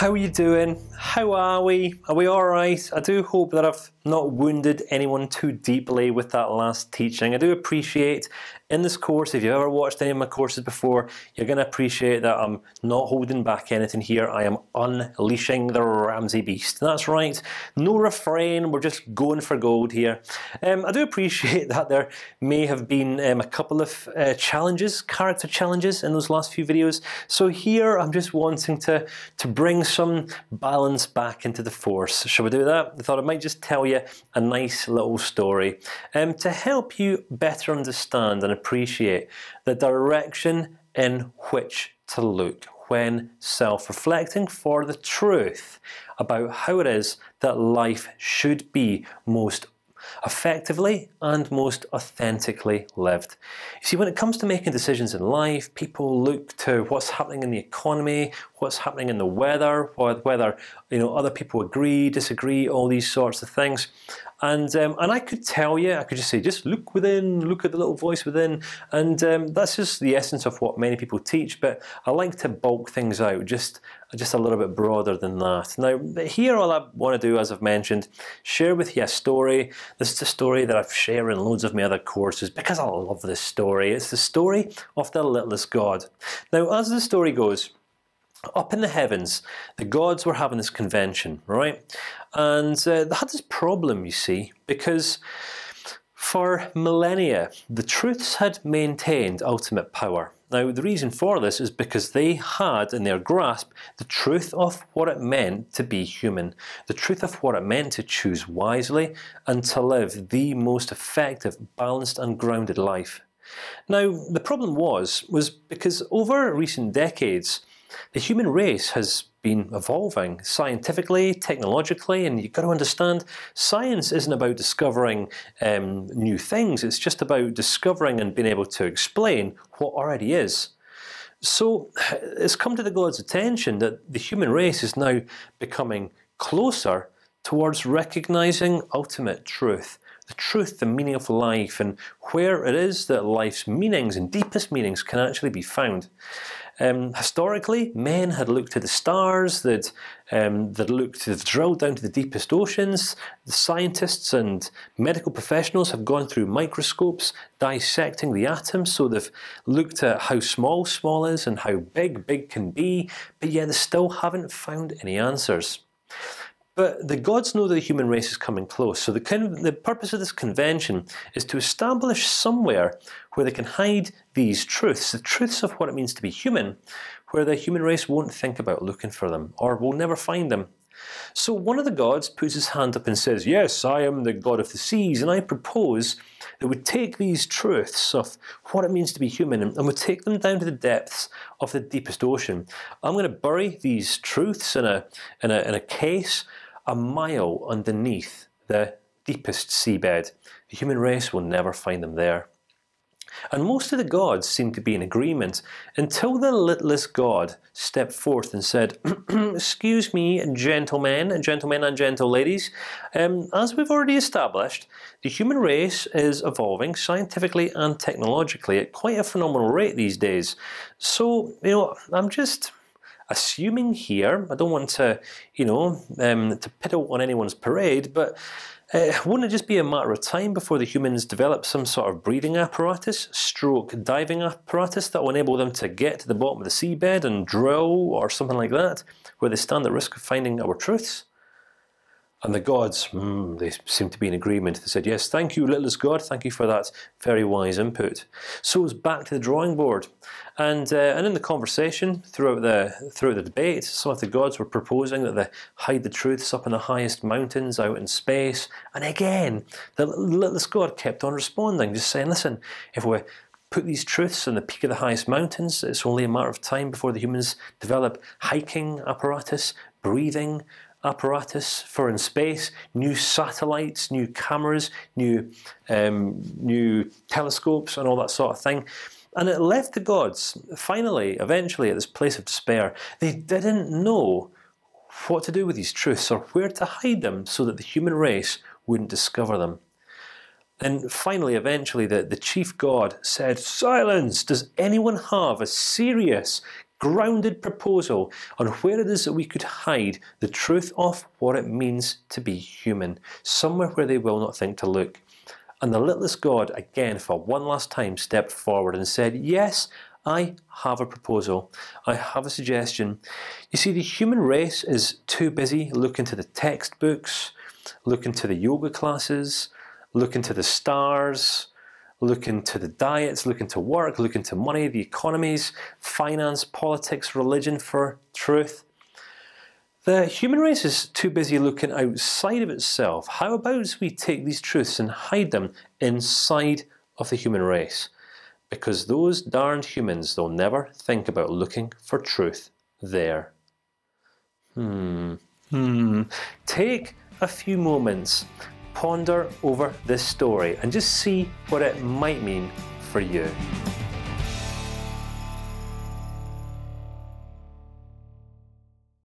How are you doing? How are we? Are we all right? I do hope that I've not wounded anyone too deeply with that last teaching. I do appreciate in this course, if you've ever watched any of my courses before, you're going to appreciate that I'm not holding back anything here. I am unleashing the Ramsey beast. That's right. No refrain. We're just going for gold here. Um, I do appreciate that there may have been um, a couple of uh, challenges, character challenges, in those last few videos. So here, I'm just wanting to to bring some balance back into the force. Shall we do that? I thought I might just tell you a nice little story um, to help you better understand and appreciate the direction in which to look when self-reflecting for the truth about how it is that life should be most effectively and most authentically lived. You see, when it comes to making decisions in life, people look to what's happening in the economy, what's happening in the weather, whether you know other people agree, disagree, all these sorts of things. And um, and I could tell you, I could just say, just look within, look at the little voice within, and um, that's just the essence of what many people teach. But I like to bulk things out, just just a little bit broader than that. Now, here, all I want to do, as I've mentioned, share with you a story. This is a story that I've shared in loads of my other courses because I love this story. It's the story of the littlest God. Now, as the story goes up in the heavens, the gods were having this convention, right? And uh, they had this problem, you see, because for millennia the truths had maintained ultimate power. Now, the reason for this is because they had in their grasp the truth of what it meant to be human, the truth of what it meant to choose wisely and to live the most effective, balanced, and grounded life. Now, the problem was was because over recent decades the human race has been evolving scientifically, technologically, and you've got to understand science isn't about discovering um, new things. It's just about discovering and being able to explain what already is. So it's come to the God's attention that the human race is now becoming closer towards recognizing ultimate truth, the truth, the meaning of life, and where it is that life's meanings and deepest meanings can actually be found. Um, historically, men had looked to the stars, that um, have drilled down to the deepest oceans. The scientists and medical professionals have gone through microscopes dissecting the atom, so they've looked at how small small is and how big big can be, but yet they still haven't found any answers. But the gods know that the human race is coming close. So the the purpose of this convention is to establish somewhere where they can hide these truths, the truths of what it means to be human, where the human race won't think about looking for them or will never find them. So one of the gods puts his hand up and says, "Yes, I am the god of the seas, and I propose that we take these truths of what it means to be human and, and we take them down to the depths of the deepest ocean. I'm going to bury these truths in a in a in a case a mile underneath the deepest seabed. The human race will never find them there. And most of the gods seem to be in agreement until the littlest god stepped forth and said, "Excuse me, gentlemen, gentlemen and gentle ladies. Um, as we've already established, the human race is evolving scientifically and technologically at quite a phenomenal rate these days. So, you know, I'm just assuming here. I don't want to, you know, um, to piddle on anyone's parade, but uh, wouldn't it just be a matter of time before the humans develop some sort of breathing apparatus, stroke diving apparatus that will enable them to get to the bottom of the seabed and drill or something like that, where they stand the risk of finding our truths? And the gods, mm, they seem to be in agreement. They said, "Yes, thank you, littlest god. Thank you for that very wise input." So it was back to the drawing board, and uh, and in the conversation throughout the throughout the debate, some of the gods were proposing that they hide the truths up in the highest mountains out in space. And again, the littlest god kept on responding, just saying, "Listen, if we put these truths on the peak of the highest mountains. It's only a matter of time before the humans develop hiking apparatus, breathing apparatus for in space, new satellites, new cameras, new um, new telescopes, and all that sort of thing. And it left the gods finally, eventually, at this place of despair. They didn't know what to do with these truths or where to hide them, so that the human race wouldn't discover them. And finally, eventually, the, the chief god said, "Silence! Does anyone have a serious, grounded proposal on where it is that we could hide the truth of what it means to be human, somewhere where they will not think to look. And the littlest God again, for one last time, stepped forward and said, "Yes, I have a proposal. I have a suggestion. You see, the human race is too busy looking to the textbooks, looking to the yoga classes, looking to the stars, looking to the diets, looking to work, looking to money, the economies, finance, politics, religion for truth. The human race is too busy looking outside of itself. How about we take these truths and hide them inside of the human race? Because those darned humans, they'll never think about looking for truth there. Hmm. Hmm. Take a few moments, ponder over this story, and just see what it might mean for you.